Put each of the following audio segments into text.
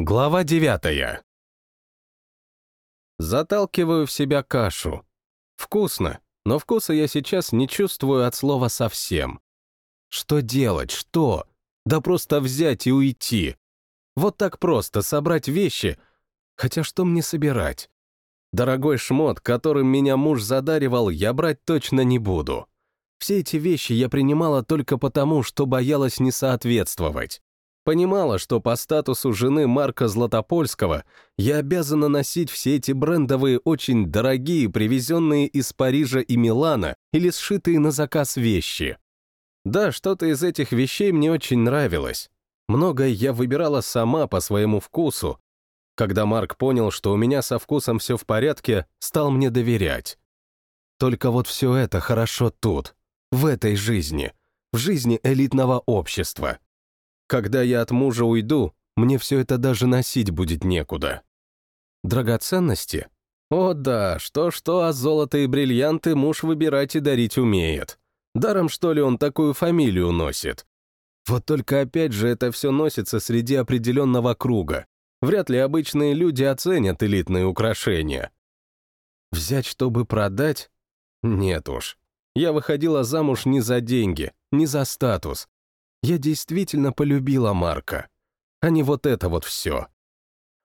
Глава девятая. Заталкиваю в себя кашу. Вкусно, но вкуса я сейчас не чувствую от слова совсем. Что делать, что? Да просто взять и уйти. Вот так просто собрать вещи. Хотя что мне собирать? Дорогой шмот, которым меня муж задаривал, я брать точно не буду. Все эти вещи я принимала только потому, что боялась не соответствовать. Понимала, что по статусу жены Марка Златопольского я обязана носить все эти брендовые, очень дорогие, привезенные из Парижа и Милана или сшитые на заказ вещи. Да, что-то из этих вещей мне очень нравилось. Многое я выбирала сама по своему вкусу. Когда Марк понял, что у меня со вкусом все в порядке, стал мне доверять. Только вот все это хорошо тут, в этой жизни, в жизни элитного общества. Когда я от мужа уйду, мне все это даже носить будет некуда. Драгоценности? О да, что-что, а золото и бриллианты муж выбирать и дарить умеет. Даром, что ли, он такую фамилию носит? Вот только опять же это все носится среди определенного круга. Вряд ли обычные люди оценят элитные украшения. Взять, чтобы продать? Нет уж. Я выходила замуж не за деньги, не за статус, я действительно полюбила Марка, а не вот это вот все.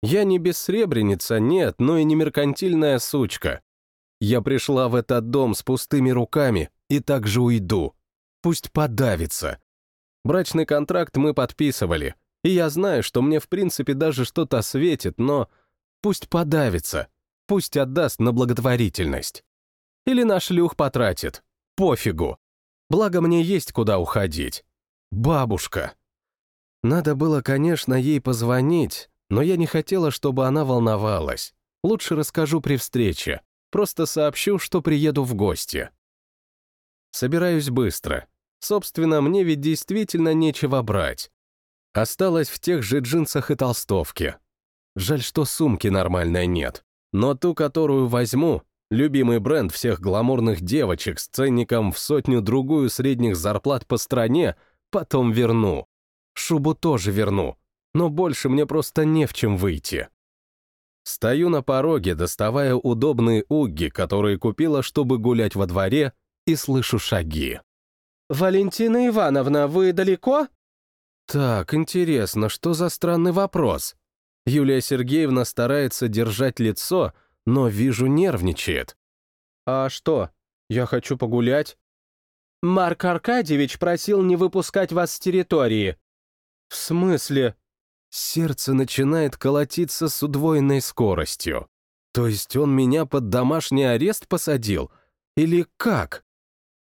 Я не бессребреница, нет, но и не меркантильная сучка. Я пришла в этот дом с пустыми руками и также уйду. Пусть подавится. Брачный контракт мы подписывали, и я знаю, что мне в принципе даже что-то светит, но пусть подавится, пусть отдаст на благотворительность. Или на шлюх потратит. Пофигу. Благо мне есть куда уходить. Бабушка. Надо было, конечно, ей позвонить, но я не хотела, чтобы она волновалась. Лучше расскажу при встрече. Просто сообщу, что приеду в гости. Собираюсь быстро. Собственно, мне ведь действительно нечего брать. Осталось в тех же джинсах и толстовке. Жаль, что сумки нормальной нет. Но ту, которую возьму, любимый бренд всех гламурных девочек с ценником в сотню-другую средних зарплат по стране — Потом верну. Шубу тоже верну, но больше мне просто не в чем выйти. Стою на пороге, доставая удобные угги, которые купила, чтобы гулять во дворе, и слышу шаги. «Валентина Ивановна, вы далеко?» Так, интересно, что за странный вопрос? Юлия Сергеевна старается держать лицо, но, вижу, нервничает. «А что? Я хочу погулять». Марк Аркадьевич просил не выпускать вас с территории». «В смысле?» Сердце начинает колотиться с удвоенной скоростью. То есть он меня под домашний арест посадил? Или как?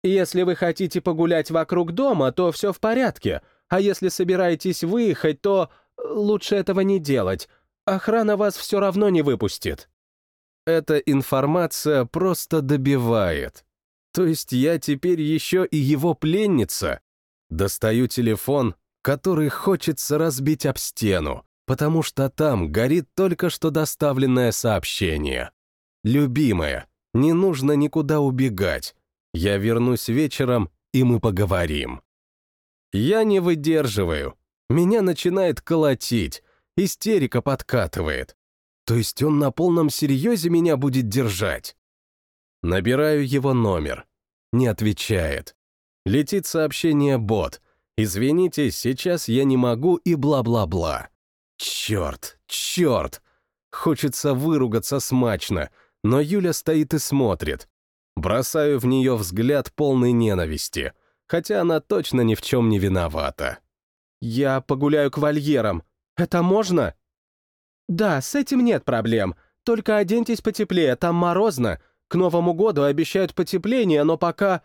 Если вы хотите погулять вокруг дома, то все в порядке. А если собираетесь выехать, то лучше этого не делать. Охрана вас все равно не выпустит. Эта информация просто добивает. То есть я теперь еще и его пленница? Достаю телефон, который хочется разбить об стену, потому что там горит только что доставленное сообщение. «Любимая, не нужно никуда убегать. Я вернусь вечером, и мы поговорим». Я не выдерживаю. Меня начинает колотить, истерика подкатывает. То есть он на полном серьезе меня будет держать? Набираю его номер. Не отвечает. Летит сообщение «бот». «Извините, сейчас я не могу» и бла-бла-бла. Черт, черт! Хочется выругаться смачно, но Юля стоит и смотрит. Бросаю в нее взгляд полной ненависти, хотя она точно ни в чем не виновата. «Я погуляю к вольерам. Это можно?» «Да, с этим нет проблем. Только оденьтесь потеплее, там морозно. К Новому году обещают потепление, но пока...»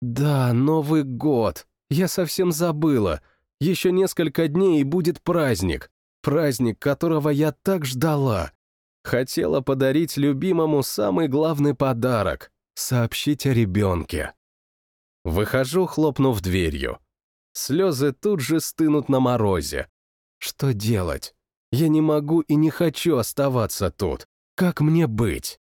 «Да, Новый год. Я совсем забыла. Еще несколько дней и будет праздник. Праздник, которого я так ждала. Хотела подарить любимому самый главный подарок — сообщить о ребенке. Выхожу, хлопнув дверью. Слезы тут же стынут на морозе. Что делать? Я не могу и не хочу оставаться тут. Как мне быть?